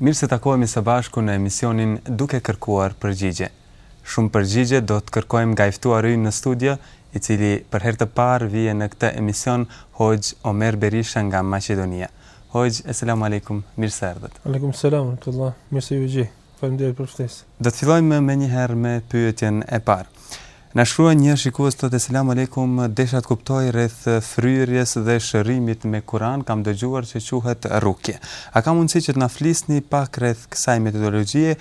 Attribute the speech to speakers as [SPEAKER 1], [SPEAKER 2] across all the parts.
[SPEAKER 1] Mirë se takohemi së bashku në emisionin Duke Kërkuar Përgjigje. Shumë përgjigje do të kërkojmë nga i ftuari ynë në studio, i cili për herë të parë vjen në këtë emision, Hoxhë Omer Berisha nga Maqedonia. Hoxhë, Eselamu Alejkum, mirë se erdhët.
[SPEAKER 2] Alejkum Selam wa Rahmetullah, mirë se ju gjej. Faleminderit për ftesë.
[SPEAKER 1] Do të fillojmë menjëherë me pyetjen e parë. Na shkruan një shikues thotë selam alejkum desha të kuptoj rreth fryrjes dhe shërimit me Kuran kam dëgjuar që quhet rukje a ka mundësi që të na flisni pak rreth kësaj metodologjie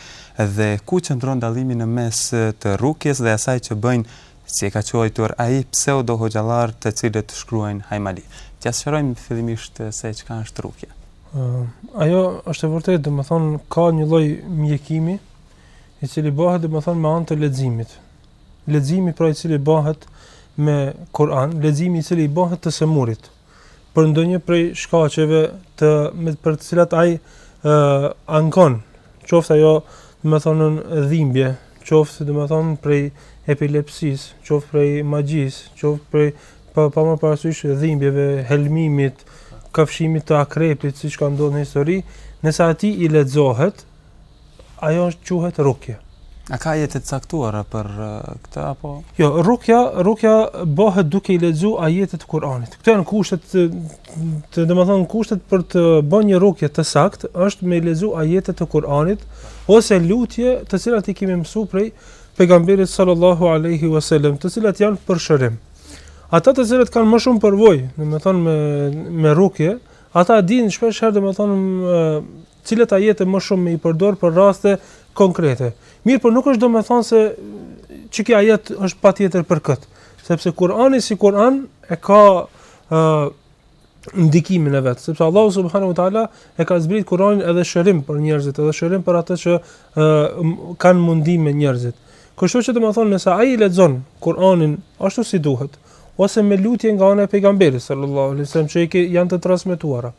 [SPEAKER 1] dhe ku qëndron dallimi në mes të rukjes dhe asaj që bëjnë si e ka quajtur ai pseudo hoxhallarë të cilët shkruajnë hajmali t'ja sqarojmë fillimisht se çka është
[SPEAKER 2] rukje ajo është e vërtetë domethënë ka një lloj mjekimi i cili bëhet domethënë me anë të leximit leximi pra i cili bëhet me Kur'an, leximi i cili i bëhet të sëmurit për ndonjë prej shkaqeve për të cilat ai ankon, qoftë ajo, domethënë dhimbje, qoftë domethënë prej epilepsisë, qoftë prej magjisë, qoftë prej pa pa marrë parasysh dhimbjeve, helmimit, kafshimit të akrepit, siç ka ndodhur në histori, nëse atij i lexohet, Ajo quhet rukje.
[SPEAKER 1] A ka ajete të caktuara për këtë apo?
[SPEAKER 2] Jo, rukja, rukja bëhet duke i lexu ajete të Kur'anit. Këto janë kushtet, të domethënë kushtet për të bën një rukje të saktë, është me lexu ajete të Kur'anit ose lutje të cilat i kemi mësuar prej pejgamberit sallallahu alaihi wasallam, të cilat janë për shërim. Ata të cilët kanë më shumë përvojë, domethënë me me rukje, Ata dinë shpesh herë domethënë cilat ajete më shumë me i përdor për raste konkrete. Mirëpo nuk është domethënë se qiky ajet është patjetër për kët, sepse Kur'ani si Kur'an e ka ë uh, ndikimin e vet, sepse Allahu subhanahu wa taala e ka zbrit Kur'anin edhe shërim për njerëzit, edhe shërim për atë që ë kanë mundim me njerëzit. Kështu që domethënë nëse ai lexon Kur'anin ashtu si duhet, ose me lutje nga ana e pejgamberit sallallahu alaihi wasallam çka janë të transmetuara.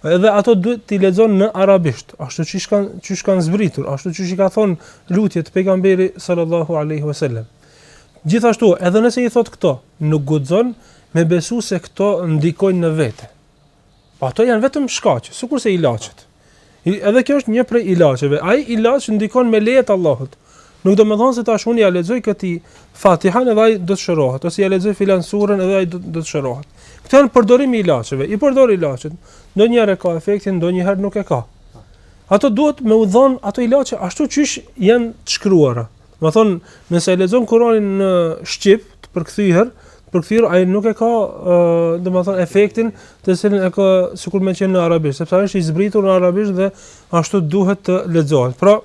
[SPEAKER 2] Edhe ato duhet t'i lexon në arabisht, ashtu siç kanë qysh kanë zbritur, ashtu siç i ka thon lutjet pejgamberi sallallahu alaihi wasallam. Gjithashtu, edhe nëse i thot këto, nuk guxon me besu se këto ndikojnë në vete. Po ato janë vetëm shkaqe, sikurse ilaçet. Edhe kjo është një prej ilaçeve. Ai ilaç ndikon me leje të Allahut. Nuk domethënë se tash unë ja lexoj këtij Fatihan edhe ai do të shërohet, ose ja lexoj filan surën edhe ai do të shërohet. Këto janë përdorim i ilaçeve. I përdor ilaçet. Ndonjëherë e ka efektin, ndonjëherë nuk e ka. Ato duhet me u dhon ato ilaçe ashtu qysh janë të shkruara. Domethënë, nëse e lexon Kur'anin në shqip, të përkthyer, të përkthyer ai nuk e ka, domethënë, efektin të cilin e ka sikur me qenë në arabisht, sepse ai është i zbritur në arabisht dhe ashtu duhet të lexohet. Pra,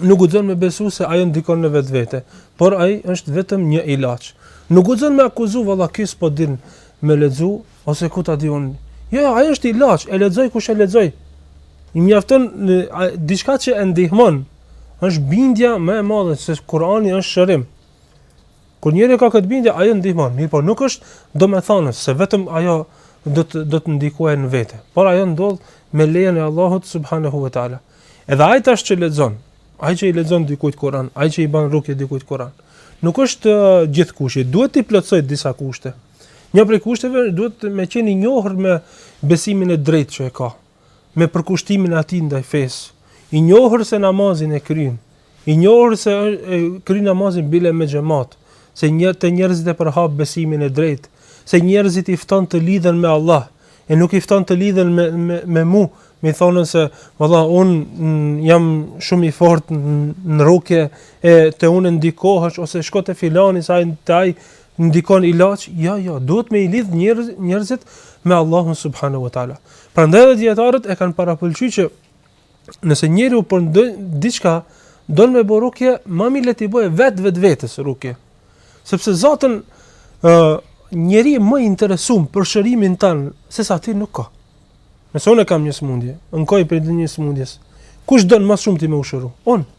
[SPEAKER 2] nuk guxon me besu se ajo ndikon në vetvete, por ai është vetëm një ilaç. Nuk guxon me akuzu valla ky s'po din me lexu, Ose ku ta di unë? Jo, jo, ajo është ilaç, e lexon kush e lexon. I mjafton diçka që e ndihmon. Është bindja më e madhe se Kurani është shërim. Kur njeri ka këtë bindje, ajo ndihmon. Mirë, por nuk është domethënë se vetëm ajo do të do të ndikojë në vete. Por ajo ndodh me lejen e Allahut subhanahu wa taala. Edhe ai tash që lexon, ai që i lexon dikujt Kur'an, ai që i bën rukje dikujt Kur'an, nuk është gjithkush, duhet të plotësojë disa kushte. Një prej kushteve duhet me qenë i njohur me besimin e drejtë që e ka, me përkushtimin e tij ndaj fesë, i njohur se namazin e kryen, i njohur se kryen namazin bile me xhamat, se te njerëzit e përhap besimin e drejtë, se njerëzit i fton të lidhen me Allah, e nuk i fton të lidhen me me, me mu, me thonë se valla un jam shumë i fortë në rukje e te unë ndikohesh ose shko te filani se ai te ai ndikon ilaç, jo jo, duhet me i lidh njerëz, njerëzit me Allahun subhanahu wa taala. Prandaj edhe dietarët e kanë parapëlqyer që nëse njeriu po diçka don me bo rukje, më mirë le t'i bëjë vet vet vetes rukje. Sepse zaten njeri më interesum për shërimin tand se sa ti nuk ka. Nëse unë kam një sëmundje, ankoj për një sëmundje. Kush don më shumë me u shëru? Unë.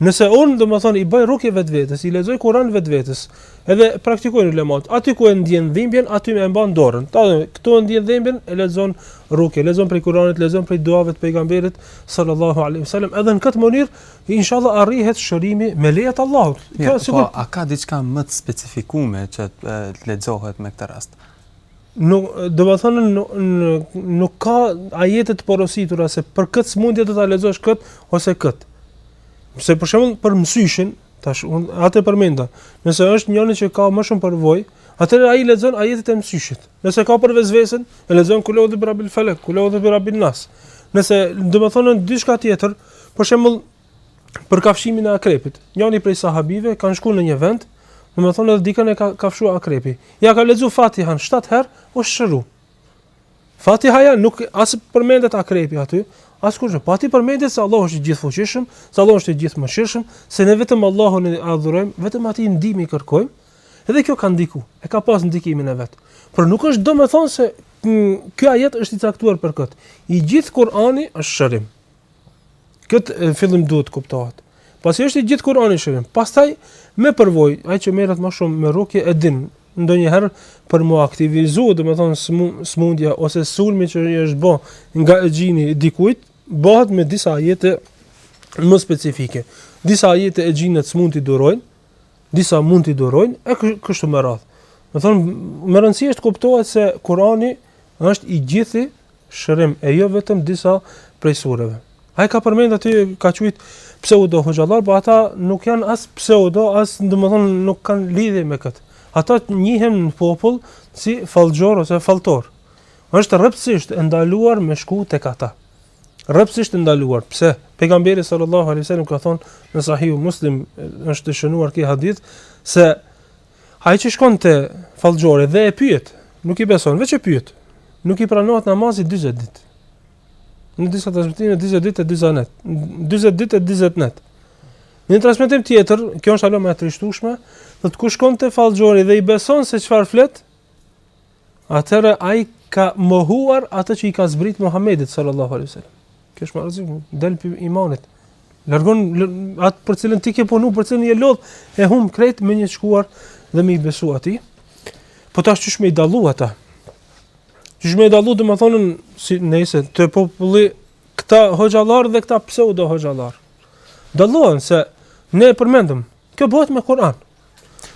[SPEAKER 2] Nëse unë domethënë i bëj rukje vetvetes, i lexoj Kur'an vetvetes, edhe praktikojnë ulemat. Aty ku e ndjen dhimbjen, aty me e mban dorën. Ta dhe këtu e ndjen dhimbjen, e lexon rukje, lexon prej Kur'anit, lexon prej duave të pejgamberit sallallahu alaihi wasallam. Edhe në këtë mënyrë, inshallah arrihet shërimi me leje të Allahut.
[SPEAKER 1] Kjo ja, po, sigurisht. Po, a ka diçka më të specifikuar që të lexohet me këtë rast?
[SPEAKER 2] Nuk, domethënë nuk, nuk ka ajete të porositura se për këtë smundje do ta lexosh kët ose kët. Se për shembull për mësyshin, tash un e përmenda. Nëse është njëri që ka më shumë përvojë, atëherë ai lexon ajetet e mësyshit. Nëse ka për vesvesen, e lexon kul eudhu bi Rabbil Felek, kul eudhu bi Rabbin Nas. Nëse domethënë diçka tjetër, për shembull për kafshimin e akrepit. Njëri prej sahabëve kanë shkuar në një vend, domethënë edhe dikën e ka kafshuar akrepi. Ia ka lexuar Fatihan 7 herë, u shëru. Fatihaja nuk as përmendet akrepi aty, as kurrgjë. Po aty përmendet se Allahu është i gjithëfuqishëm, se Allahu është i gjithëmëshirshëm, se ne vetëm Allahun e adhurojmë, vetëm atij ndihmë kërkojmë. Edhe kjo ka ndiku, e ka pas ndikimin e vet. Por nuk është domethënë se ky ajet është i caktuar për kët. I gjithë Kur'ani është shërim. Këtë në fillim duhet të kuptohet. Pasi është i gjithë Kurani shërim. Pastaj me përvojë, ai që merret më shumë me rukje e din ndonjëherë për mu aktivizu, domethonë smundja ose sulmi që i është bo nga xhini dikujt, bëhet me disa ajete më specifike. Disa ajete xhinët smund t'i durojnë, Disa mund t'i durojnë e kështu me radhë. Domethonë me rëndësi është kuptohet se Kurani është i gjithë shërim e jo vetëm disa prej sureve. Ai ka përmend aty ka qujt pseudo hoxhallar, por ata nuk janë as pseudo, as domethënë nuk kanë lidhje me kët. Ata njihen në popull si fallxhor ose falltor. Është rreptësisht e ndaluar me shku tek ata. Rreptësisht e ndaluar. Pse? Pejgamberi sallallahu alaihi wasallam ka thënë në Sahihu Muslim është të shënuar ky hadith se ai që shkon te fallxhori dhe e pyet, nuk i beson, veç e pyet. Nuk i pranohet namazi 40 ditë. Në disa transmetime 40 ditë e 40 net. 40 ditë e 40 net. Në një transmetim tjetër, kjo është hala më e trishtueshme, thotë kush shkon te fallxhori dhe i beson se çfarë flet, Atëherë ai ka mohuar atë që i ka zbrit Muhamedit sallallahu alaihi wasallam. Kjo është marrëzi, del prej imanit. Largon atë për të cilën ti ke punu, për të cilën je lodh, e hum krejt me një shkuar dhe me i besu atij. Po tash çish me i dallu ata. Çish me i dallu domethonë sidomos te populli këta hoxhallar dhe këta pseudo hoxhallar. Dallohen se ne e përmendëm Kjo bëhet me Kur'an.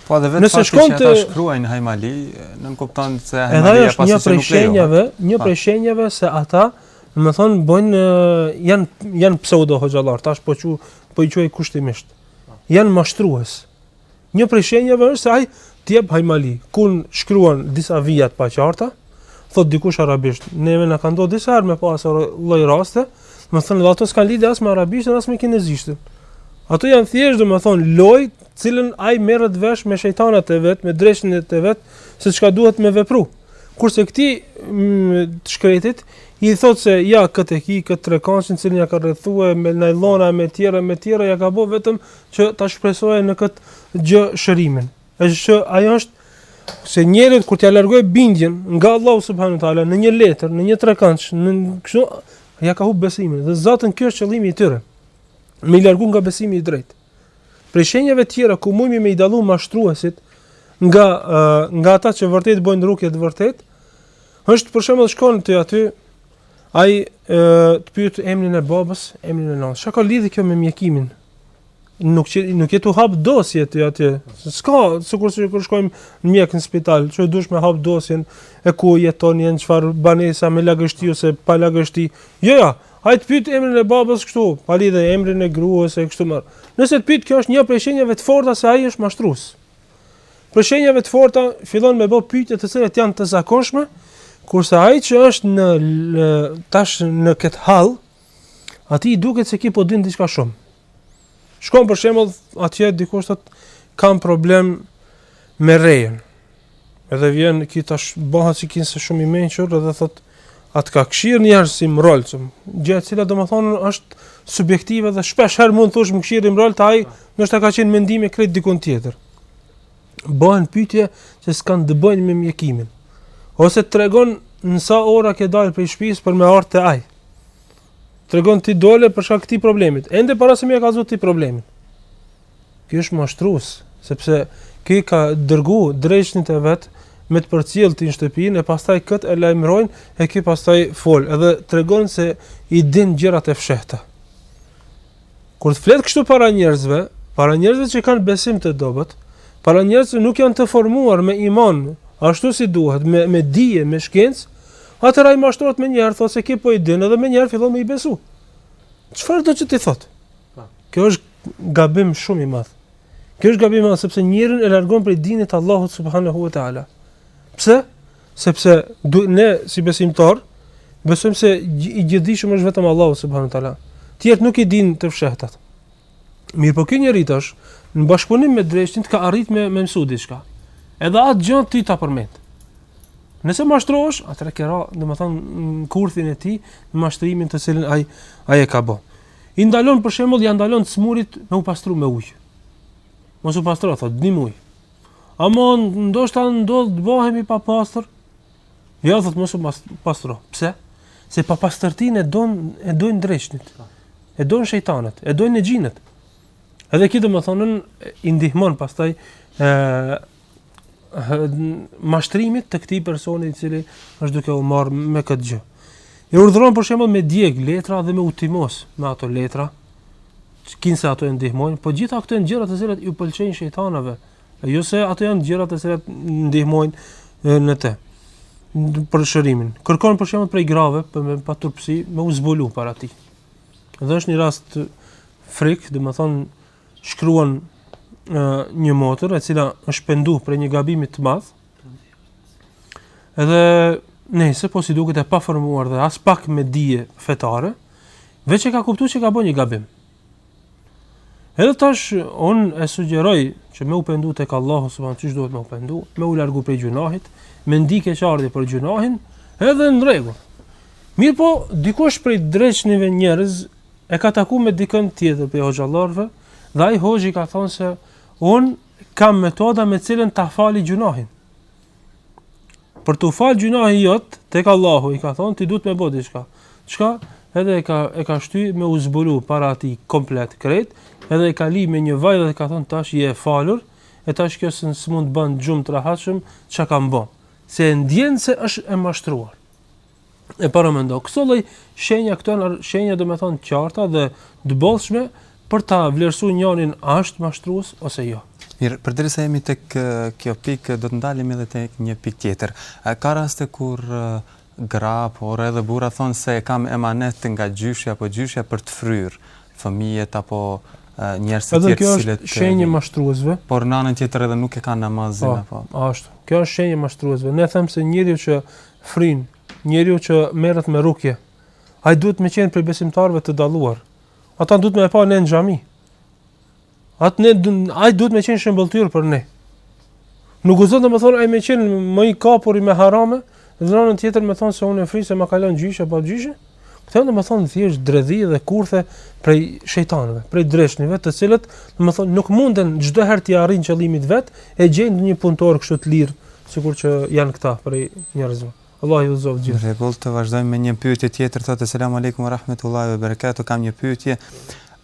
[SPEAKER 1] Po edhe vetë nëse shkon të shkruajnë Hajmali, nënkupton se
[SPEAKER 2] Hajmali është një prej shenjave, një prej shenjave se ata, domethonë, bëjnë janë janë pseudo hoxhallar, tash po çu po i quaj kushtimisht. Janë mashtrues. Një prej shenjave është se ai të jep Hajmali, ku shkruan disa vija të paqarta, Thot dikush arabisht, neve na ka ndodhur disa herë me pas asi lloj raste, domethënë dhe ato s'kanë lidhje as me arabisht, as me kinezisht. Ato janë thjesht domethonë lojë, të cilën ai merret vesh me shejtanat e vet, me dreqën e vet, se çka duhet me vepru. Kurse këti mm, të shkretit, i thot se ja këtë e ki, këtë trekëndëshin të cilin ja ka rrethue me najlona, me tjera, me tjera, ja ka bo vetëm që ta shpresoje në këtë gjë shërimin. Është që ajo është se njerëzit kur t'ia largojë bindjen nga Allahu subhanahu wa taala në një letër, në një trekëndësh, kështu ja ka humb besimin. Dhe zaten kjo është qëllimi i tyre. Me i largu nga besimi i drejtë. Prej shenjave të tjera ku mujmi me i dallu mashtruesit nga nga ata që vërtet bëjnë rukje të vërtet, është për shembull shkon ti aty ai të pyet emrin e babës, emrin e nënës. Çka ka lidhje kjo me mjekimin? nuk që nuk jetu hap dosje ti atje. S'ka, sikur se kur shkojmë në mjek në spital, që u dushke me hap dosjen e ku jeton a në çfarë banesa me lagështi ose pa lagështi. Jo, jo. Ai të pyet emrin e babës kështu, pa lidhje emrin e gruas e kështu më. Nëse të pyet kjo është një prej shenjave të forta se ai është mashtrues. Prej shenjave të forta fillon me bë pyetje të cilat janë të zakonshme, kurse ai që është në tash në këtë hall, Atij i duket se ky po din diçka shumë. Shkon për shembull atje dikush thot kam problem me rrenë. Edhe vjen ky tash bëhet si kinse shumë i mençur edhe thot at ka këshir një herë si mrrol, gjë e cila domethënë është subjektive dhe shpesh herë mund të thosh më kshir mrrol, ai ndoshta ka qenë mendimi krejt dikun tjetër. bëhen pyetje që s'kanë të bëjnë me mjekimin. Ose tregon në sa ora ke dalë prej shtëpisë për me ardhur te ai. Tregon ti dole për shkak këtij problemit. Ende para se me i kallzu ti problemin. Ky është mashtrues, sepse ky ka dërgu dreqnit e vet me të përcjell ti në shtëpinë e pastaj këta e lajmërojnë e ky pastaj fol edhe tregon se i din gjërat e fshehta. Kur të flet kështu para njerëzve, para njerëzve që kanë besim të dobët, para njerëzve nuk janë të formuar me iman, ashtu si duhet, me me dije, me shkencë, atëra ai mashtrohet menjëherë, thotë se ky po i din, edhe menjëherë fillon me i besu. Çfarëdo që t'i thotë? Po. Kjo është gabim shumë i madh. Kjo është gabim i madh sepse njeriun e largon prej dinit të Allahut subhanahu wa taala. Pse? Sepse du, ne si besimtar besojmë se i gjithdijshëm është vetëm Allahu subhanahu wa taala. Tjerët nuk i dinë të fshehtat. Mirë, po ky njeri tash në bashkëpunim me dreqnit ka arrit me me mësu diçka. Edhe atë gjë ti ta përmend. Nëse mashtrohesh, atëra ke ra, domethënë në kurthin e tij, në mashtrimin të cilin ai ai e ka bë. I ndalon për shembull, ja ndalon të smurit me u pastru me ujë. Mos u pastro, thotë, me ujë. Ama ndoshta ndodh të bëhemi të papastër. Jo, thot mos u pastro. Pse? Se papastërtinë e don e dojnë dreqnit. E dojnë shejtanët, e dojnë xhinët. Edhe kjo domethënë i ndihmon pastaj ë mashtrimit të këtij personi i cili është duke u marr me këtë gjë. E urdhëron për shembull me djeg letra dhe me u tymos me ato letra. Kinse ato e ndihmojnë, po gjitha këto janë gjëra të cilat iu pëlqejnë shejtanëve. Jo se ato janë gjëra të cilat ndihmojnë në të për shërimin. Kërkon për shembull prej grave për me paturpsi, me u zbulu para tij. Dhe është një rast frik, domethënë, shkruan një motër e cila është pendu prej një gabimi të madh, Edhe nëse po si duket e paformuar dhe aspak me dije fetare, veç e ka kuptuar se ka bo një gabim. Edhe tash unë e sugjeroj që me u pendu tek Allahu subhanehu qysh duhet me u pendu, me u largu prej gjunahit, me ndi keqardhje për gjunahin, edhe në rregull. Mirëpo, dikush prej dreqnive njerëz e ka taku me dikën tjetër prej hoxhallarëve, dhe ai hoxha i ka thonë se unë Kam metoda me cilën ta fali gjunahin. Për t'u falë gjunahi jot tek Allahu i ka thonë ti duhet me bo diçka. Çka? Edhe e ka e ka shty me u zbulu para atij komplet krejt, edhe e ka ly me një vaj dhe ka thonë tash je e falur, e tash kjo s'mund të ban gjumë të rahatshëm çka kam bo. Se e ndjen se është e mashtruar. e paramendo. Këso lloj shenja këto janë shenja domethënë të qarta dhe të bollshme për ta vlerësuar njeriun a është mashtrues ose jo.
[SPEAKER 1] Mirë, përderisa jemi tek kjo pikë, do të ndalemi edhe tek një pikë tjetër. A ka raste kur gra apo edhe burra thonë se e kam emanet nga gjyshi apo gjyshja për të fryrë fëmijët apo njerëz
[SPEAKER 2] të tjerë të cilët kjo është shenjë mashtruesve,
[SPEAKER 1] por në anën tjetër edhe nuk e kanë namazin
[SPEAKER 2] po, apo. Ashtu. Kjo është shenjë mashtruesve. Ne them se njeriu që fryn, njeriu që merret me rukje, ai duhet me qenë prej besimtarëve të dalluar. Ata duhet me e pa ne në xhami. Atë ne, ai duhet me qenë shëmbëlltyrë për ne. Nuk guxon domethonë, ai me qenë më i kapuri me harame, dhe n'anën tjetër me thonë se unë fryj se ma ka lon gjyshi apo gjyshja, Këto janë domethënë thjesht dredhi dhe kurthe prej shejtanëve, prej dreqnive, të cilët domethënë nuk munden çdo herë t'i arrijnë qëllimet e veta, e gjejnë ndonjë punëtor kështu të lirë, sikur që janë këta prej njerëzve. Allahu i udhëzoftë gjithë.
[SPEAKER 1] Në rregull të vazhdojmë me një pyetje tjetër thotë selam aleikum wa rahmetullahi wa barakatuh kam një pyetje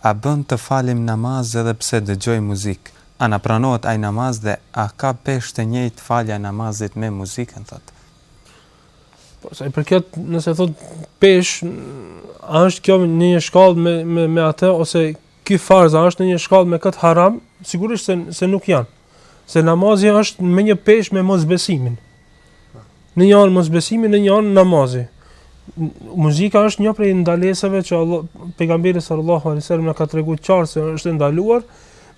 [SPEAKER 1] a bën të falim namaz edhe pse dëgjoj muzikë a na pranohet ai namaz dhe a ka peshë të njëjtë falja e namazit me muzikën thotë
[SPEAKER 2] Po sa i përket, nëse thotë peshë, a është kjo në një shkallë me me me atë ose ky farz a është në një shkallë me kët haram? Sigurisht se se nuk janë. Se namazi është me një peshë me mosbesimin. Në një anë mosbesimi, në një anë namazi. Muzika është një prej ndalesave që Allah pejgamberi sallallahu alaihi wasallam na ka treguar qartë se është e ndaluar,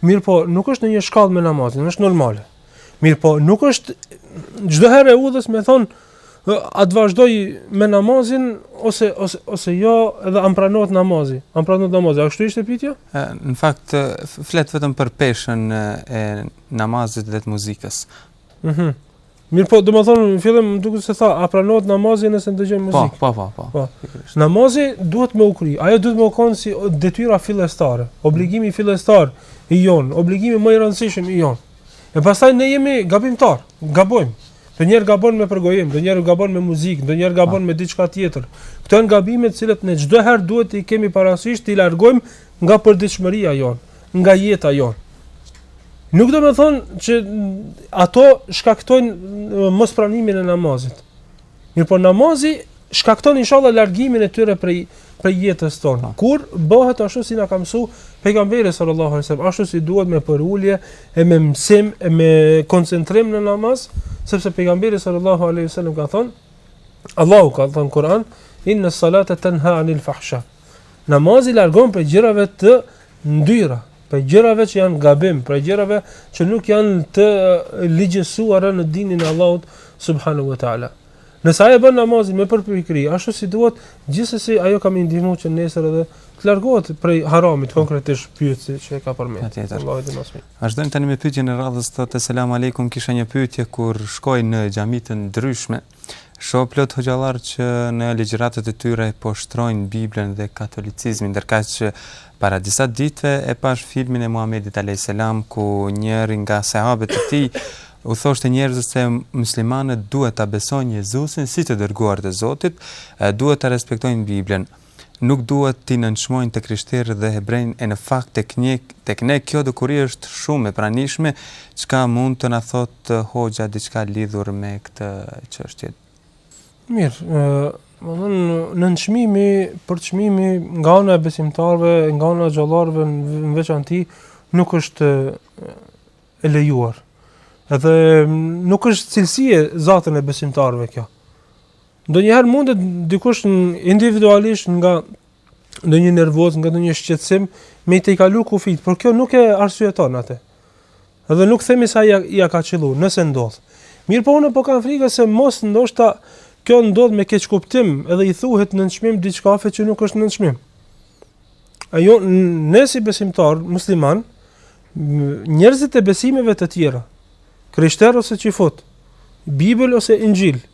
[SPEAKER 2] mirëpo nuk është në një shkallë me namazin, është normale. Mirëpo, nuk është çdo herë e udhës me thon a të vazhdoj me namazin ose ose ose jo, edhe a m'pranohet namazi. A m'pranohet namazi. A kështu ishte pyetja?
[SPEAKER 1] Në fakt flet vetëm për peshën e namazit dhe të muzikës.
[SPEAKER 2] Mhm. Mm Mirëpo, domethonë, në fillim më duket se tha, a pranohet namazi nëse ne dëgjojmë po, muzikë?
[SPEAKER 1] Po, po, po, po.
[SPEAKER 2] po. Namazi duhet me u kry, ajo duhet me u konë si detyra fillestare, obligimi fillestar, i jonë, obligimi më i rëndësishëm i jonë. E pastaj ne jemi gabimtar, gabojmë. Ndonjëri gabon me përgojim, ndonjëri gabon me muzikë, ndonjëri gabon me diçka tjetër. Këto janë gabime të cilat ne çdo herë duhet t'i kemi parasysh t'i largojmë nga përditshmëria jonë, nga jeta jonë. Nuk domethënë që ato shkaktojnë mospranimin e namazit. Mirëpo namazi shkakton inshallah largimin e tyre prej prej jetës tonë. Po. Kur bëhet ashtu si na ka mësu pejgamberi sallallahu alajhi wasallam, ashtu si duhet me përulje e me mësim e me koncentrim në namaz, sepse pejgamberi sallallahu alajhi wasallam ka thënë Allahu ka thënë n'Kur'an, inna salata tanha anil fahsha. Namazi largon prej gjërave të ndyra, prej gjërave që janë gabim, prej gjërave që nuk janë të ligjësuara në dinin e Allahut subhanahu wa taala. Nëse ai e bën namazin me përpikëri, ashtu si duhet, gjithsesi ajo ka me i ndihmu që nesër edhe të largohet prej haramit konkretisht pyetësi që e ka përmend. Allahu e di më së miri.
[SPEAKER 1] Vazhdojmë tani me pyetjen e radhës thotë selam aleikum kisha një pyetje kur shkoj në xhami të ndryshme. Shoh plot hoxhallarë që në ligjëratat e tyre poshtërojnë Biblën dhe katolicizmin, ndërkaq para disa ditëve e pashë filmin e Muhamedit alayhis salam ku njëri nga sahabët e tij u thoshte njerëzve se muslimanët duhet ta besojnë Jezusin si të dërguar të Zotit, duhet ta respektojnë Biblën. nuk duhet t'i nënçmojnë të krishterët dhe hebrenjtë e në fakt tek nje tek ne kjo dukuri është shumë e pranishme çka mund të na thotë hoxha diçka lidhur me këtë çështje.
[SPEAKER 2] Mirë, ë domethënë nënçmimi, përçmimi nga ana e besimtarëve, nga ana e hoxhallarëve në veçanti nuk është e lejuar. Edhe nuk është cilësi zaten e besimtarëve kjo. Ndonjëherë mundet dikush individualisht nga ndonjë nervoz, nga ndonjë shqetësim me i tejkalu kufijtë, por kjo nuk e arsyeton atë. Edhe nuk themi se ai ia, ia ka qellu, nëse ndodh. Mirëpo unë po kam frikë se mos ndoshta kjo ndodh me keqkuptim, edhe i thuhet nënçmim diçkafe që nuk është nënçmim. Ajo ne si besimtar musliman, njerëzit e besimeve të tjera, krishterë ose çifut, Bibël ose Inxhil,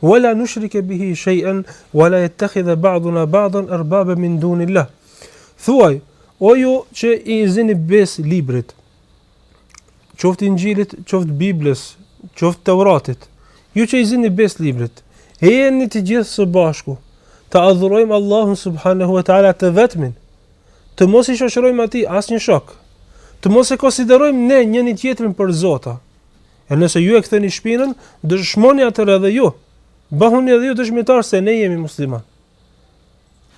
[SPEAKER 2] Wa la nushrike bihi shej'en, wa la jettakhidhe ba'duna ba'dan erbaben min dunillah. Thuaj, o ju që i zini besë librit, qoftë Inxhilit, qoftë Biblës, qoftë Teuratit, ju që i zini besë librit, ejani të gjithë së bashku, të adhurojmë Allahun subhanahu wa taala të vetmin, të mos i shoqërojmë atij asnjë shok, të mos e konsiderojmë ne njëri-tjetrin për zota. E nëse ju e ktheni shpinën, dëshmoni atëherë edhe ju. Bëhuni edhe ju dëshmitar se ne jemi musliman.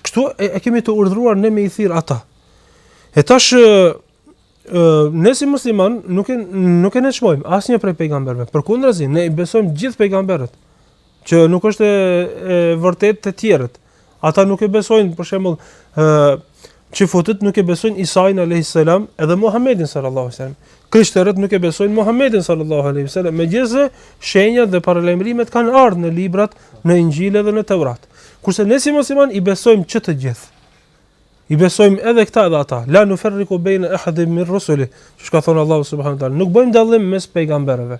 [SPEAKER 2] Kështu e, e kemi të urdhëruar ne me i thirr ata. E tash ne si musliman nuk e nuk e nënçmojmë asnjë prej pejgamberëve. Përkundrazi, ne i besojmë gjithë pejgamberët që nuk është e, e vërtetë te tjerët. Ata nuk e besojnë, për shembull, ë çifutët nuk e besojnë Isain alayhis salam edhe Muhammedin sallallahu alaihi wasallam. Krishterët nuk e besojnë Muhammedin sallallahu alaihi wasallam, megjithëse shenjat dhe paralajmërimet kanë ardhë në librat, në Inxhil dhe në Teurat. Kurse ne si musliman i besojmë që të gjithë. I besojmë edhe këta edhe ata. La nufarriqu baina ahadin min rusulih. Çka thon Allahu subhanahu wa taala, nuk bëjmë dallim mes pejgamberëve.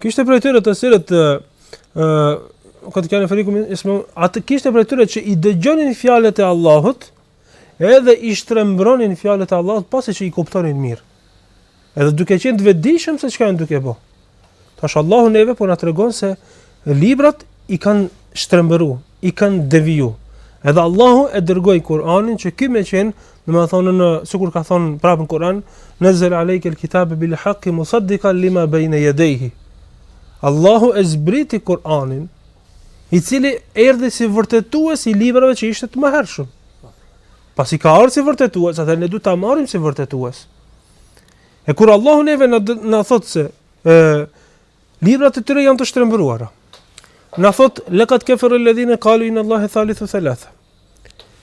[SPEAKER 2] Kishte prej tyre të cilët ë kad kane ferikun minhum, at kishte prej tyre që i dëgjonin fjalët e Allahut, edhe i shtrembronin fjalët e Allahut pasi që i kuptonin mirë. Edhe duke qenë të vetëdijshëm se çka janë duke bo. Tash Allahu neve po na tregon se librat i kanë shtrembëru, i kanë deviju. Edhe Allahu e dërgoi Kur'anin që ky me qen, domethënë në sikur ka thonë prapë në Kur'an, "Nazzala alejka al-kitab bil haqq musaddiqan lima bayna yadayhi." Allahu e zbriti Kur'anin, i cili erdhi si vërtetues i librave që ishte të mëhershëm. Pasi ka ardhur si vërtetues, atëherë ne duhet ta marrim si vërtetues. E kur Allahu neve na na thotë se ë Librat e tyre janë të shtrembëruara. Na thot laqad kafara alladhina qalu inna allaha thalithu thalatha.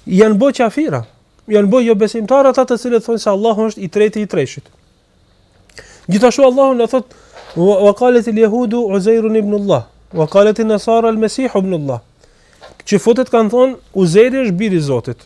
[SPEAKER 2] Jan bo kafira, jan bo jo besimtar ata të cilët thonë se Allahu është i treti i treshit. Gjithashtu Allahu na thot wa qalet al yahudu uzair ibn allah wa qalet an nasara al masih ibn allah. Çifutët kanë thonë Uzairi është biri i Zotit.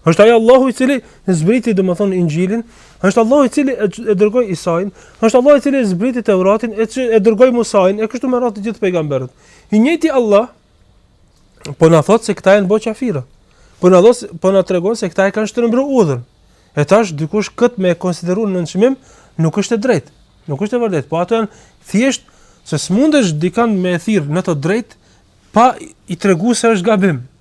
[SPEAKER 2] Është ai Allahu i cili e zbriti domethën Inxhilin, është Allahu i cili e dërgoi Isain, është Allahu i cili e zbriti Teuratin, i cili e dërgoi Musain, e kështu me radhë të gjithë pejgamberët. I njëjti Allah po na thotë se këta janë bo kafira. Po na thot, po na tregon se këta e kanë shtrembëru udhën. E tash dikush kët me konsideruar nënçmim nuk është e drejtë. Nuk është e vërtetë, po ato janë thjesht se s'mundesh dikand me e thirr në të drejtë pa i treguar se është gabim.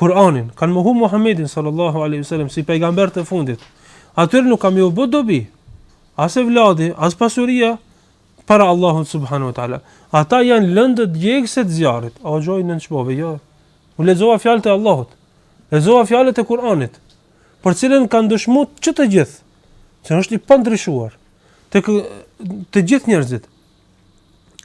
[SPEAKER 2] Kur'anin, kanë mohu Muhammedin sallallahu alaihi wasallam si pejgamber të fundit. Atyre nuk ka m'ju bo dobi. As evladi, as pasuria para Allahut subhanahu wa taala. Ata janë lëndë djegëse të zjarrit. O hoxhë nënçmove, jo. Ju lexova fjalët e Allahut. Lexova fjalët e Kur'anit, për cilën kanë dëshmu që të gjithë se është i pandryshuar. Tek të gjithë njerëzit,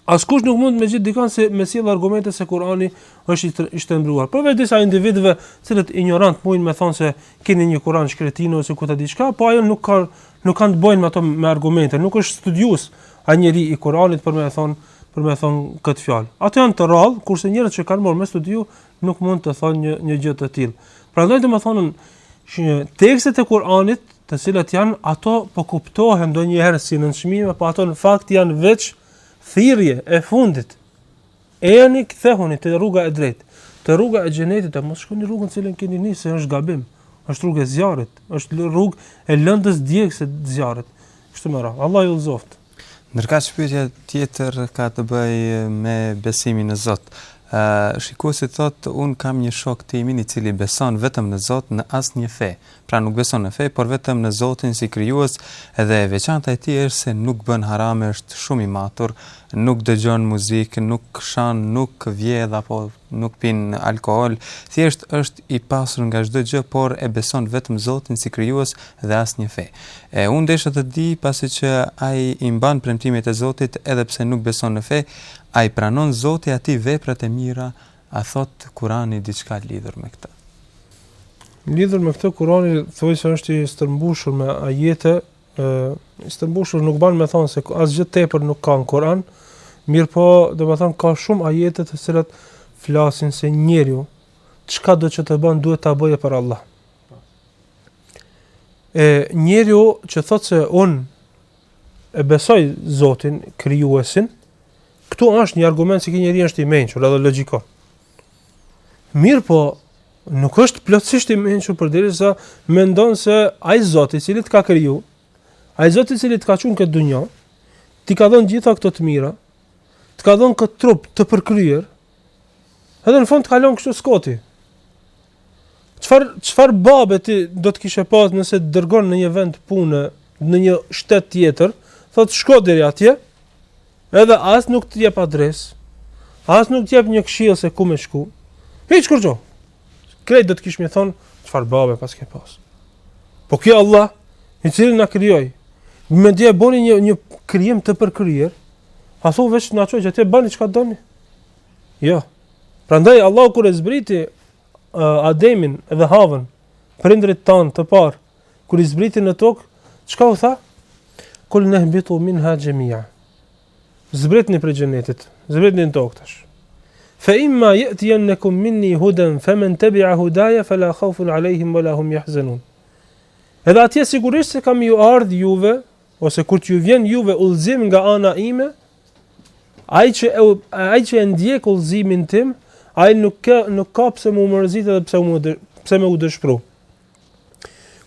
[SPEAKER 2] Askush nuk mund me gjet dikon se me sjell argumente se Kurani është i shtrembëruar. Përveç disa individëve, të cilët injorant mujnë me thonë se keni një Kur'an në shkretinë ose ku ta di çka, po ajo nuk ka nuk kanë të bëjnë me ato me argumente, nuk është studiues ai njeri i Kur'anit për me thonë për me thonë këtë fjalë. Ato janë të rrallë, kurse njerëzit që kanë marrë me studiu nuk mund të thonë një një gjë të tillë. Prandaj domethënë që tekstet e Kuranit, të cilat janë ato po kuptohen ndonjëherë si nënçmime, po ato në fakt janë veç thirrje e fundit. Ejani kthehuni te rruga e drejtë, te rruga e xhenetit, mos shkoni rrugën që e keni nisë se është gabim. Është rrugë e zjarrit, është rrugë e lëndës djegëse të zjarrit. Kështu me radh. Allah ju
[SPEAKER 1] udhëzoft. Ndërkaq pyetja tjetër ka të bëjë me besimin në Zot. Ë shikuesi thotë un kam një shok timin i cili beson vetëm në Zot në asnjë fe. Pra nuk beson në fe, por vetëm në Zotin si krijues dhe e veçanta e tij është se nuk bën harame, është shumë i matur, nuk dëgjon muzikë, nuk shan, nuk vjedh apo nuk pin alkool, thjesht është i pastër nga çdo gjë, por e beson vetëm Zotin si krijues dhe asnjë fe. E unë desha të di, pasi që ai i mban premtimet e Zotit edhe pse nuk beson në fe, a i pranon Zoti atij veprat e mira, a thot Kurani diçka lidhur me këtë?
[SPEAKER 2] Lidhur me këtë Kurani thuaj se është i stërmbushur me ajete, ë i stërmbushur nuk bën me thon se asgjë tepër nuk ka në Kur'an, mirë po, do të thon ka shumë ajete të cilat flasin se njeriu çka do që të bën duhet ta bëjë për Allah. E njeriu që thotë se un e besoj Zotin krijuesin, këtu është një argument se ky njeri është i mençur edhe logjikon. Mirëpo, nuk është plotësisht i mençur përderisa mendon se ai Zoti i cili të ka kriju, ai Zoti i cili të ka çu n'këtë dunja, t'i ka dhënë gjitha këto të mira, të ka dhënë këtë trup të përkryer, Edhe në fund të ka lon kështu skoti. Çfar çfar babe ti do të kishe pas nëse të dërgon në një vend pune, në një shtet tjetër, thotë shko deri atje. Edhe as nuk të jep adres, as nuk të jep një këshill se ku me shku. Hiç gjo. Krejt do të kish me thon çfar babe paske pas. Po kjo Allah, i cili na krijoi, madje bëni një një krijim të përkryer. A thu veç na çoi që t'i bëni çka doni? Jo. Prandaj Allahu kur e zbriti uh, Ademin dhe Havën, prindrit tanë të parë, kur i zbriti në tokë, çka u tha? Kul nahbitu minha jami'a. Zbritni prej xhenetit, zbritni në tokë tash. Fa imma yatiyannakum minni hudan faman tabi'a hudaya fala khawfun 'alayhim wala hum yahzanun. Edhe atje sigurisht se ka m'ju ardh juve ose kur t'ju vjen juve udhzim nga ana ime, Ai që e ai që e ndjek udhëzimin tim, ai nuk ka nuk ka pse me u mërzit edhe pse me pse me u dëshpru.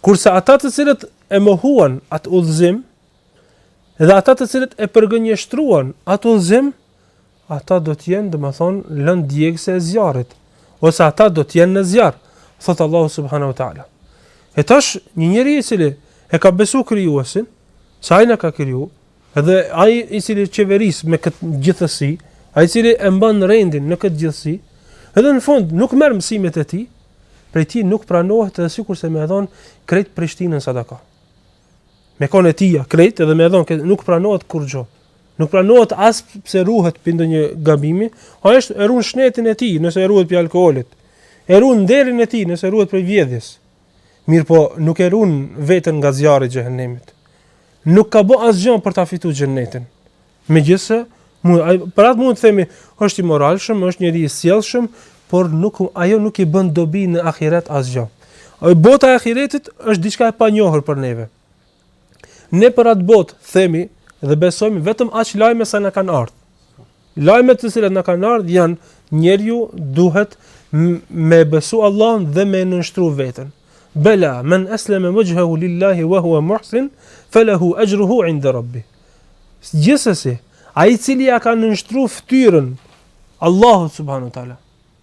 [SPEAKER 2] Kurse ata të cilët e mohuan atë udhëzim dhe ata të cilët e përgënjeshtruan atë udhëzim, ata do të jenë, domethënë, lëndë djegëse e zjarrit, ose ata do të jenë në zjarr, thot Allahu subhanahu wa taala. E tash një njeri i cili e ka besu krijuesin, se ai na ka kriju, Edhe ai i cili qeveris me këtë gjithësi, ai i cili e mban rendin në këtë gjithësi, edhe në fund nuk merr mësimet e tij, prej tij nuk pranohet edhe sikurse me e dhon krejt Prishtinën sadaka. Me kon e tija, krejt edhe me e dhon nuk pranohet kurrë. Nuk pranohet as pse ruhet prej ndonjë gabimi, ai është e ruan shnetin e tij, nëse e ruhet prej alkoolit. E ruan nderin e tij, nëse ruhet prej vjedhjes. mirëpo nuk e run veten nga zjarri i xhehenemit. Nuk ka bë asgjë për ta fituar xhenetin. Megjithëse, për atë mund të themi, është i moralshëm, është njeri i sjellshëm, por nuk ajo nuk i bën dobi në ahiret asgjë. Bota e ahiretit është diçka e panjohur për neve. Ne për atë botë themi dhe besojmë vetëm aq lajme sa na kanë ardhur. Lajmet të cilat na kanë ardhur janë njeriu duhet me e besu Allahun dhe me e nënshtru veten. Bela men aslama wajhahu lillahi wa huwa muhsin falahu ajruhu inda rabbi. Gjithsesi, ai i cili ja ka nënshtru fytyrën Allahut subhanahu wa taala,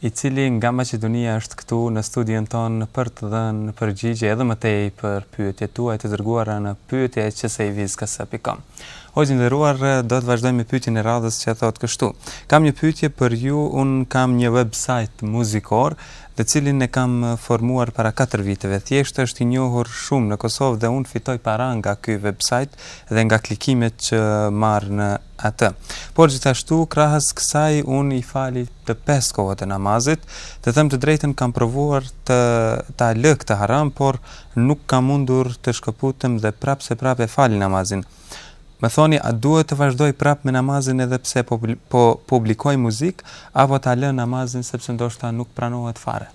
[SPEAKER 2] i
[SPEAKER 1] cili nga Maqedonia është këtu në studion tonë për të dhënë përgjigje edhe më tej për pyetjet tuaja të dërguara në pyetje@qsevizkass.com. Hoxhë i nderuar, do të vazhdojmë me pyetjen e radhës që e thotë kështu. Kam një pyetje për ju, un kam një website muzikor, të cilin e kam formuar para katër viteve. Thjesht është i njohur shumë në Kosovë dhe un fitoj para nga ky website dhe nga klikimet që marr në atë. Por gjithashtu krahas kësaj un i fali të pesë kohët e namazit, të them të drejtën kam provuar të ta lë këtë haram, por nuk kam mundur të shkëputem dhe prapëseprapë e fal namazin. Më thoni, a duhet të vazhdoj prapë me namazin edhe pse po, po publikoj muzikë, apo ta lë namazin sepse ndoshta nuk pranohet fare?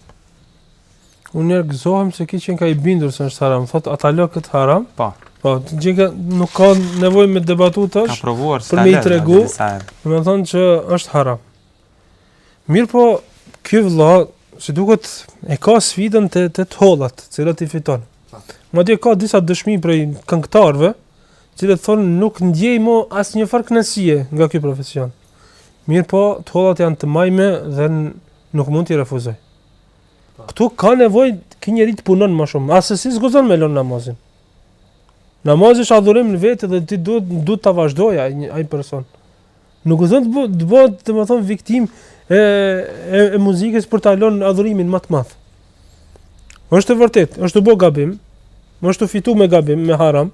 [SPEAKER 2] Unë njëherë gëzohem se ky qenka i bindur se është haram, thot ta lë këtë haram.
[SPEAKER 1] Po.
[SPEAKER 2] Po, të gjithë nuk ka nevojë me debatu tash.
[SPEAKER 1] Ka provuar
[SPEAKER 2] se ai tregu. Do të thotë që është haram. Mirëpo, ky vëlla, si duket, e ka sfidën te të hollat, të cilat i fiton. Po. Madje ka disa dëshmi prej këngëtarëve, të cilët thonë nuk ndiej më asnjë farë kënaqësie nga ky profesion. Mirëpo, të hollat janë të majme dhe nuk mund t'i refuzoj. Këtu ka nevoj ky njeri të punon ma shumë. Assesi s'guxon me lën namazin. Namazi është adhurim në vete dhe ti duhet ta vazhdojë ai person. Nuk guxon të bëhet, të bëhet, domethënë, viktim e, e, e muzikës për ta lën adhurimin ma të madh. Është e vërtetë, është tu bo gabim, është tu fitu me gabim, me haram,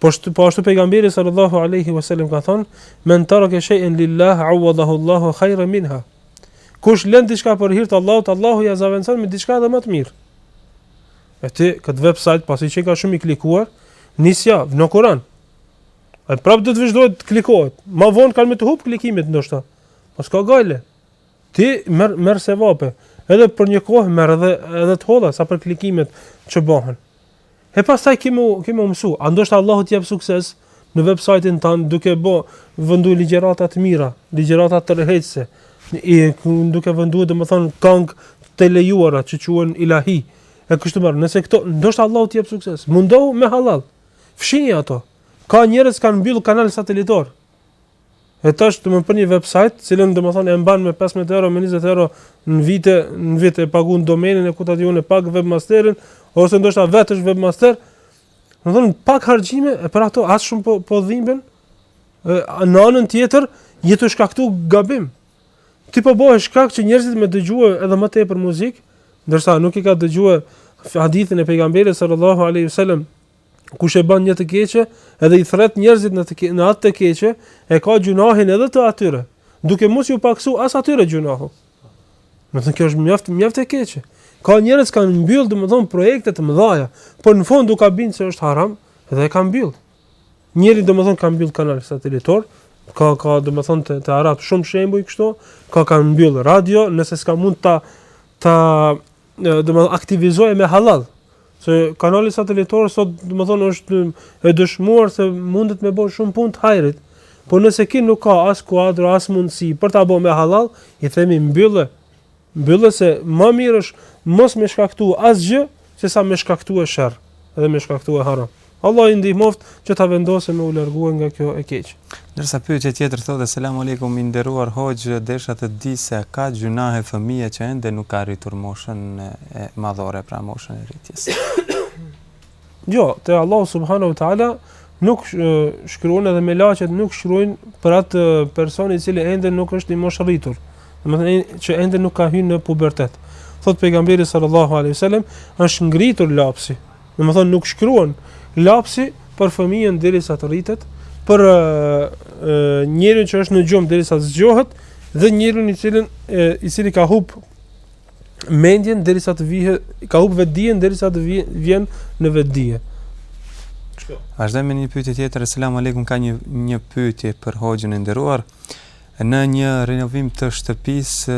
[SPEAKER 2] Po ashtu po ashtu pejgamberi sallallahu alaihi wasallam ka thënë, "Men taraka shay'an lillah awadahu Allahu khayran minha." Kush lën diçka për hir të Allahut, Allahu ia zëvendëson me diçka edhe më të mirë. E ti këtë website pasi që koka shumë i klikuar, nisja me Kur'an. Ai prap do të vazhdojë të klikohet. Ma vonë kanë me t'u hup klikimet ndoshta. Mos ki gajle. Ti merr merr sevape. Edhe për një kohë merr edhe edhe të holla sa për klikimet që bëhen. E pastaj ke me u, ke me u mësu. A ndoshta Allahu të jap sukses në website-in tand duke bo vendu ligjërata të mira, ligjërata tërheqëse, e duke vendu domethënë kangë të lejuara që quhen ilahi. E kështu me nise këto, ndoshta Allahu të jap sukses. Mundohu me halal. Fshini ato. Ka njerëz kanë mbyll kanal satelitor. E tash do me për një website, të cilën domethënë e mban me 15 euro, me 20 euro në vite, në vit e paguan domenin e ku ta di unë e pak webmasterin, ose ndoshta vetë është webmaster. Domethon pak harxhime e për ato aq shumë po po dhimben. Në anën tjetër, je tu shkaktu gabim. Ti po bëhesh shkak që njerëzit me dëgjue edhe më tepër muzikë, ndërsa nuk i ka dëgjuar hadithin e pejgamberit sallallahu alaihi wasallam Kush e bën një të keqe, edhe i thret njerëzit në të ke, në atë të keqe, e ka gjunahin edhe të atyre, duke mos ju paksu as atyre gjunahu. Domethënë kjo është mjaft mjaft e keqe. Ka njerëz që kanë mbyll domethën projekte të mëdha, por në fund u kanë bind se është haram dhe e kanë mbyll. Njëri domethën ka mbyll kanal satelitor, ka ka domethën të, të atilla shumë shembuj kështu, ka kanë mbyll radio, nëse s'ka mund ta ta domethënë aktivizojë me hallall. Se kanali satelitor sot domethënë është e dëshmuar se mundet me bo shumë punë të hajrit. Po nëse ky nuk ka as kuadro, as mundësi për ta bo me hallall, i themi mbylle. Mbylle se ma mirë është mos me shkaktu asgjë se sa me shkaktue sherr dhe me shkaktue haram. Allahu i ndihmoftë që ta vendosë me u largue nga kjo e keqe.
[SPEAKER 1] Ndërsa pyetja tjetër thotë Selam Alejkum i nderuar hoxhë desha të di se a ka gjunahe fëmija që ende nuk ka arritur moshën e madhore pra moshën e rritjes.
[SPEAKER 2] Jo, te Allahu subhanahu wa taala nuk shkruan edhe melaqet nuk shkruajnë për atë person i cili ende nuk është i moshërritur. Domethënë që ende nuk ka hyrë në pubertet. Thotë pejgamberi sallallahu alaihi wasallam, është ngritur lapsi, Domethënë nuk shkruan lapsi për fëmijën derisa të rritet, për njërin që është në gjumë derisa të zgjohet dhe njerin i cili i cili ka humb mendjen derisa të vihë, ka humb vetdijen derisa të vihë, vjen në vetdije.
[SPEAKER 1] Vazhdojmë me një pyetje tjetër. Selam aleikum, kam një një pyetje për hoxhën e nderuar. Në një renovim të shtëpisë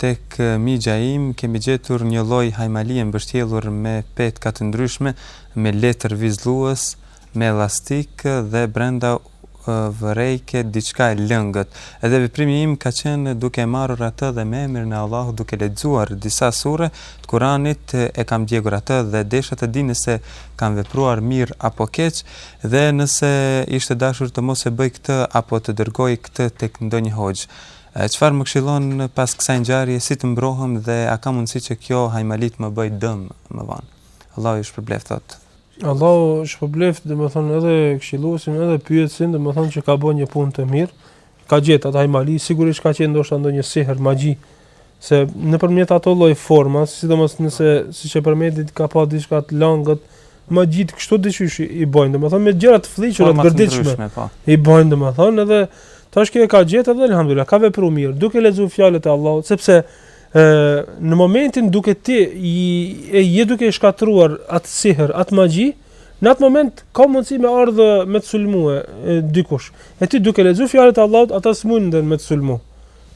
[SPEAKER 1] tek mixha im kemi gjetur një lloj hajmalie mbështjellur me petka të ndryshme me letër vizëllues me elastik dhe brenda vërejke diçka e lëngët. Edhe veprimi im ka qenë duke e marrur atë dhe me emrin e Allahut duke lexuar disa sure të Kuranit e kam djegur atë dhe desha të di nëse kam vepruar mirë apo keq. Dhe nëse ishte dashur të mos e bëj këtë apo të dërgoj këtë tek ndonjë hoxhë. Çfarë më këshillon pas kësaj ngjarje, si të mbrohem dhe a ka mundësi që kjo hajmali të më bëjë dëm më vonë? Allahu ju shpërbleftë, thotë.
[SPEAKER 2] Allahu shpërbleftë, domethënë edhe këshilluesin edhe pyetësin, domethënë që ka bo një punë të mirë, Ka gjetë atë hajmali, sigurisht ka qenë ndoshta ndonjë sihr, magji, se nëpërmjet ato lloj forma, sidomos nëse siç e përmendi ka pa diçka të langët, magjitë kështu diqysh i bëjnë, domethënë me gjëra të flliqura të gërditshme. Po. I bëjnë domethënë edhe tash ky e ka gjetë edhe alhamdulillah, ka vepruar mirë, duke lexuar fjalët e Allahut, sepse ë në momentin duke ti i e je duke shkatruar atë sihr, atë magji, Në atë moment ka mundësi me ardhë me të sulmue dikush. E ti duke lexuar fjalët e Allahut, ata s'munden me të sulmu.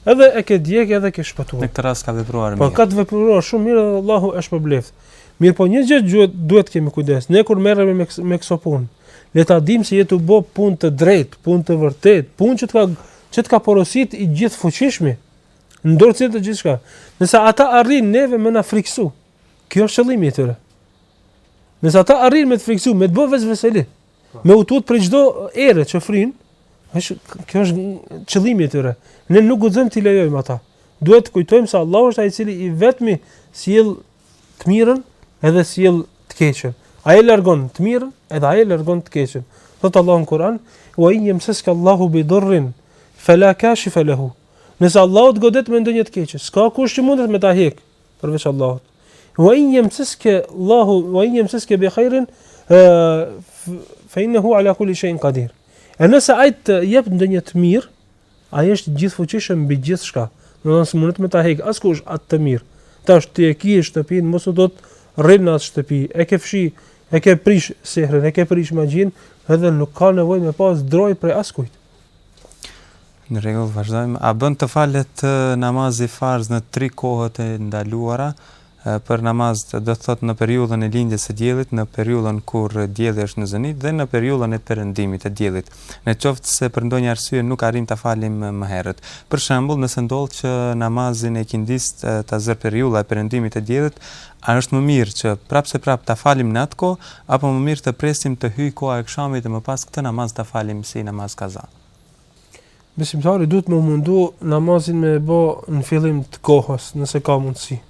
[SPEAKER 2] Edhe e ke djeg edhe ke shpëtuar.
[SPEAKER 1] Në këtë rast ka vepruar
[SPEAKER 2] po, mirë. Po ka vepruar shumë mirë dhe Allahu e shpërbleftë. Mirëpo një gjë duhet duhet kemi kujdes. Ne kur merremi me me këso punë, le ta dimë se je tu bo punë të drejtë, punë të vërtetë, punë që të ka që të ka porosit i Gjithëfuqishmi. Ndorcet të gjithçka. Nëse ata arrijnë neve me na friksu. Ky është qëllimi i tyre. Nëse ata arrijnë me të frikësu, me të bo vesveseli, po. me u tutë për çdo ere që fryn, është, ky është qëllimi i tyre. Ne nuk guxojmë t'i lejojmë ata. Duhet të kujtojmë se Allahu është ai i cili i vetmi sjell të mirën edhe sjell të keqen. Ai e largon të mirën edhe ai e largon të keqen. Thotë Allahu në Kur'an, ue in jemseske Allahu bi dërrin, fela kashi felehu. Nëse Allahu të godet me ndonjë të keqe, s'ka kush që mundet me ta hekë. përveç Allahut. Wa in yamsaska Allahu wa in yamsaska bi khairin fa innahu ala kulli shay'in qadir. E nëse ai të jep ndonjë të mirë, ai është gjithëfuqishëm mbi gjithçka. Domethonë s'mundet me ta hek askush atë të mirë. Tash ti e ke shtëpinë, mos u tut, rri në atë shtëpi. E ke fshi, e ke prish sihrin, e ke prish magjinë, edhe nuk ka nevojë me pas drojë prej askujt.
[SPEAKER 1] Në rregull, vazhdojmë. A bën të falet namazi farz në tri kohët e ndaluara për namaz, do të thotë në periudhën e lindjes së diellit, në periudhën kur dielli është në zenit dhe në periudhën e perëndimit të diellit. Në qoftë se për ndonjë arsye nuk arrim ta falim më herët. Për shembull, nëse ndodh që namazin e ikindisë ta zërë periudha e perëndimit të diellit, a është më mirë që prapëseprapë ta falim në atë kohë Apo më mirë të presim të hyjë koha e akshamit e më pas këtë namaz ta falim si namaz kaza.
[SPEAKER 2] Besimtari duhet m'u mundu namazin me e bo në fillim të kohës, nëse ka mundësi.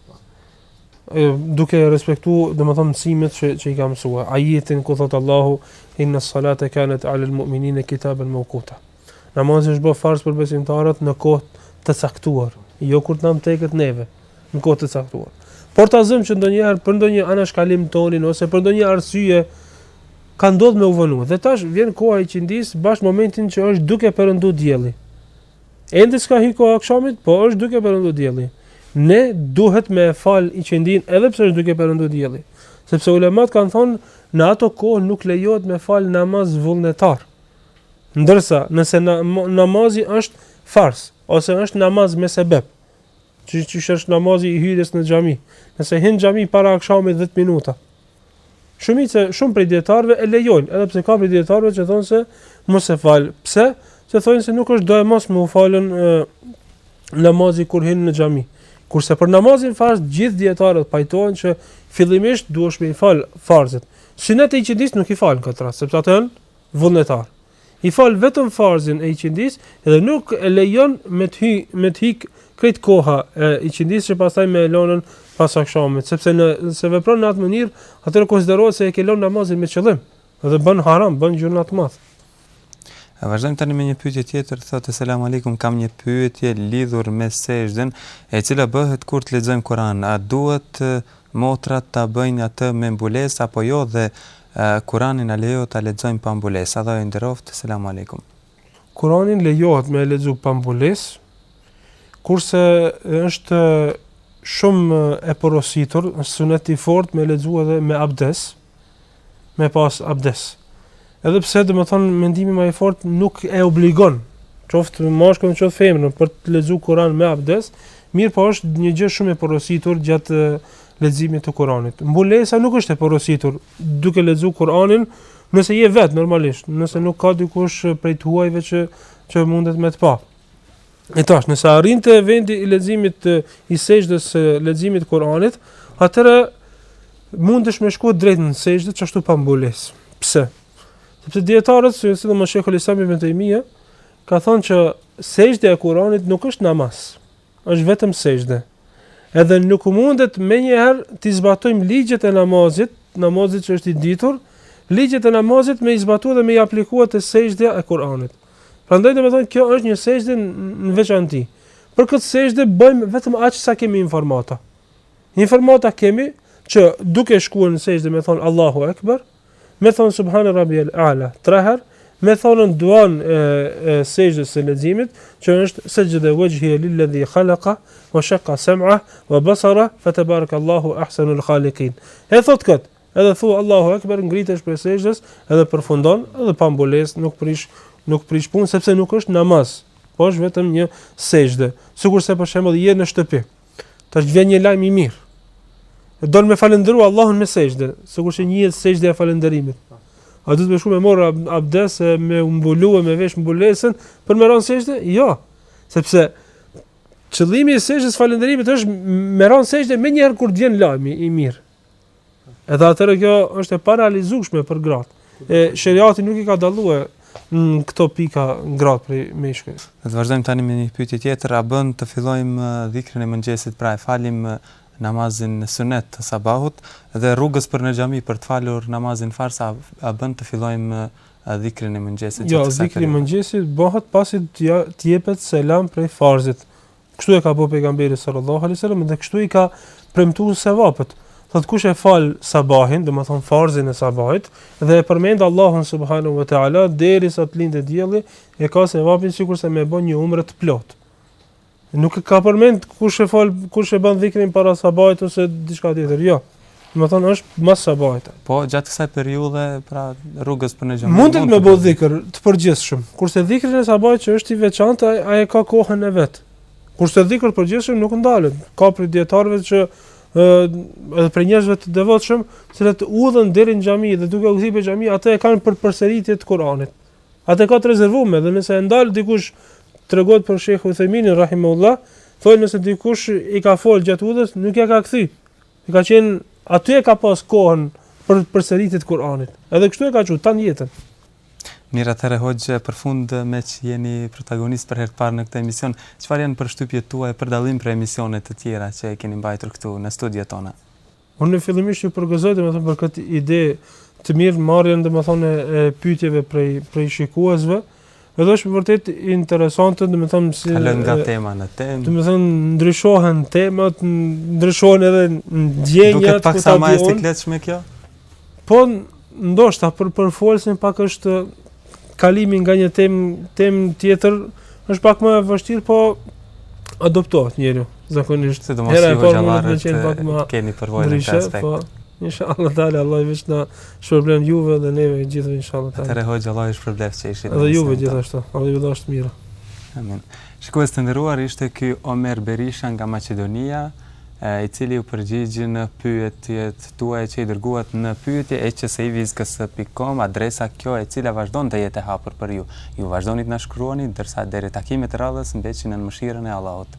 [SPEAKER 2] E, duke respektu, domethënë, mësimet që, që i ka mësua. Ajetin, ku thotë Allahu, inne salate kanet alel mu'minine kitaben meukuta. Namazi është bërë farz për besimtarët në kohë të caktuar, jo kur të na teket neve, në kohë të caktuar. Por ta zëmë që ndonjëherë për ndonjë anashkalim tonin ose për ndonjë arsye ka ndodhur me u vonu. Dhe tash vjen koha e iqindisë bash momentin që është duke perëndu dielli. Ende s'ka hyrë koha akshamit, po është duke perëndu dielli. Ne duhet me fal iqindinë edhe pse është duke perëndu dielli. Sepse ulemat kanë thonë në ato kohë nuk lejohet me fal namaz vullnetar. Ndërsa, nëse na, namazi është farz, ose është namaz me sebeb, siç është namazi i hyrjes në xhami, nëse hin në xhami para akshamit 10 minuta, shumica, shumë prej dijetarëve e lejojnë, edhe pse ka prej dijetarëve që thonë se mos e fal, pse? Se thonë se nuk është doemos me u falë, e, namazi kur hin në xhami. Kurse për namazin farz, gjithë dijetarët pajtohen që fillimisht duhesh me i falë farzet. Synetet e iqindisë nuk i fal në këtë rast, sepse ato janë vullnetare e fal vetëm farzin e iqindisë dhe nuk e lejon me të hik me të ik krejt koha e iqindisë që pastaj me e lënë pas akshamit sepse nëse vepron në atë mënyrë atëherë konsiderohet se e ke lënë namazin me qëllim dhe bën haram bën gjynah të madh
[SPEAKER 1] E vazhdojmë tani me një pyetje tjetër, thotë selam alejkum, kam një pyetje lidhur me sexhden, e cila bëhet kur të lexojmë Kur'an, a duhet motrat ta bëjnë atë me mbulesë apo jo dhe Kuranin a lejohet ta lexojmë pa mbulesë? Allahu ju nderoftë. Selamu alejkum.
[SPEAKER 2] Kuranin lejohet me e lexu pa mbulesë, kurse është shumë e porositur, është synet i fort me lexu edhe me abdes, me pas abdes. Edhe pse do të thotë mendimi më i fort nuk e obligon qoftë mashkullin qoftë femrën për të lexu Kur'an me abdes, mirëpo është një gjë shumë e porositur gjatë leximit të Kuranit. Mbulesa nuk është e porositur duke lexuar Kuranin, nëse je vet normalisht, nëse nuk ka dikush prej t'huajve që që mundet me të pa. E tash, nëse arrin te vendi i leximit të i sexhdes së leximit të Kuranit, atëra mundesh me shku drejt në sexhde qashtu pa mbulesë. Pse? Sepse dietarët, sidomos Shejhul Islam Ibn Tejmije, ka thënë që sexhdja e Kuranit nuk është namaz. është vetëm sexhde. Edhe nuk mundet menjëherë t'i zbatojmë ligjet e namazit, namazit që është i ditur, ligjet e namazit me i zbatu dhe me i apliku te sexhdja e Kur'anit. Prandaj domethënë, kjo është një sexhde në veçanti. Për këtë sexhde bëjmë vetëm aq sa kemi informata. Informata kemi që duke shkuar në sexhde me thënë Allahu Ekber, me thënë subhane rabiel ala tre herë, me thënë duan e, e sexhdes së leximit, që është sexhede vexhhi lilledhi khalakahu, ue shekka sem'ahu, ue basarahu, fe tebarek Allahu ahsanul khalikin. E thua këtë, edhe thua Allahu Ekber, ngritesh prej sexhdes, edhe përfundon, edhe pa mbulesë, nuk prish, nuk prish punë, sepse nuk është namaz, po është vetëm një sexhde, sikurse për shembull je në shtëpi, Tash të vjen një lajm i mirë. E don me falënderu Allahun me sexhde, sikurse njihet sexhde e falënderimit. A duhet me shku me marr abdes e me u mbulu me vesh mbulesën për me ra në sexhde? Jo. Sepse qëllimi i sexhdes falënderimit është me ra në sexhde menjëherë kur të vjen lajmi i mirë. Edhe atëherë kjo është e parealizueshme për gratë. E sheriati nuk i ka dallu në këto pika gratë prej meshkujve.
[SPEAKER 1] Dhe të vazhdojmë tani me një pyetje tjetër, a bën të fillojmë dhikrin e mëngjesit, pra e falim namazin sunet të sabahut, dhe rrugës për në xhami për të falur namazin farz, a bën të fillojmë dhikrin e mëngjesit.
[SPEAKER 2] Jo, dhikri i mëngjesit bëhet pasi të jepet selam prej farzit. Kështu e ka bo pejgamberi sallallahu alaihi wasallam dhe kështu i ka premtu sevapet. Thot kush e fal sabahin, domethënë farzin e sabahit dhe e përmend Allahun subhanahu wa taala derisa të lindë dielli, e ka sevapin sikurse me bo një umre të plot. Nuk e ka përmend kush e fal, kush e bën dhikrin para sabahit ose diçka tjetër, jo. Domethënë është mas sabahit.
[SPEAKER 1] Po gjatë kësaj periudhe, pra rrugës për në
[SPEAKER 2] xhami. Mundet me bo dhikr të përgjithshëm. Kurse dhikri i sabahit që është i veçantë, ai ka kohën e vet. Kurse dhikri i përgjithshëm nuk ndalet. Ka prej dijetarëve që ë edhe prej njerëzve të devotshëm, se të udhën deri në xhami dhe duke u kthy prej xhamie, atë e kanë për përsëritje të Kuranit. Atë e kanë të rezervuar dhe nëse e ndal dikush tregohet për Sheikh Uthaymin rahimahullah, thonë nëse dikush i ka fol gjatë udhës, nuk ja ka kthy. E ka qenë aty e ka pas kohën për përsëritje të Kur'anit. Edhe kështu e ka çu tan jetën.
[SPEAKER 1] Mirë atëherë Hoxhë, për fund meqë jeni protagonist për herë të parë në këtë emision, çfarë janë përshtypjet tuaja për dallim prej emisioneve të tjera që e keni mbajtur këtu në studiot tona?
[SPEAKER 2] Unë fillimisht ju përgëzoj domethënë për këtë ide të mirë, marrjen domethënë e pyetjeve prej prej shikuesve. Edhe është me vërtet interesante, domethënë si...
[SPEAKER 1] Kalon nga tema në temë.
[SPEAKER 2] Domethënë, ndryshohen temat, ndryshohen edhe ndjenjat...
[SPEAKER 1] Duket paksa ma e si kleqme kjo?
[SPEAKER 2] Po, ndoshta, për për folësin pak është kalimi nga një temë në temë tjetër, është pak më e vështirë, po adoptohet njeriu. Zakonisht,
[SPEAKER 1] si hera e parë mund të qenë pak më keni përvojë në këtë aspekt. Po,
[SPEAKER 2] inshallah tale, Allahu veç na shpërblen juve dhe neve të gjithëve inshallah tale.
[SPEAKER 1] Atëherë hoxhë Allahu ju shpërbleftë që ishit.
[SPEAKER 2] Dhe juve gjithashtu, Allahu ju dhashtë të mira.
[SPEAKER 1] Amin. Shikues të nderuar, ishte ky Omer Berisha nga Maqedonia, i cili u përgjigj në pyetjet tuaja që i dërguat në pyetje e që se i vizkës së pikë com, adresa kjo e cila vazhdon të jetë e hapur për ju. Ju vazhdoni të na shkruani, ndërsa deri në takimin e radhës mbetshi në mëshirën e Allahut.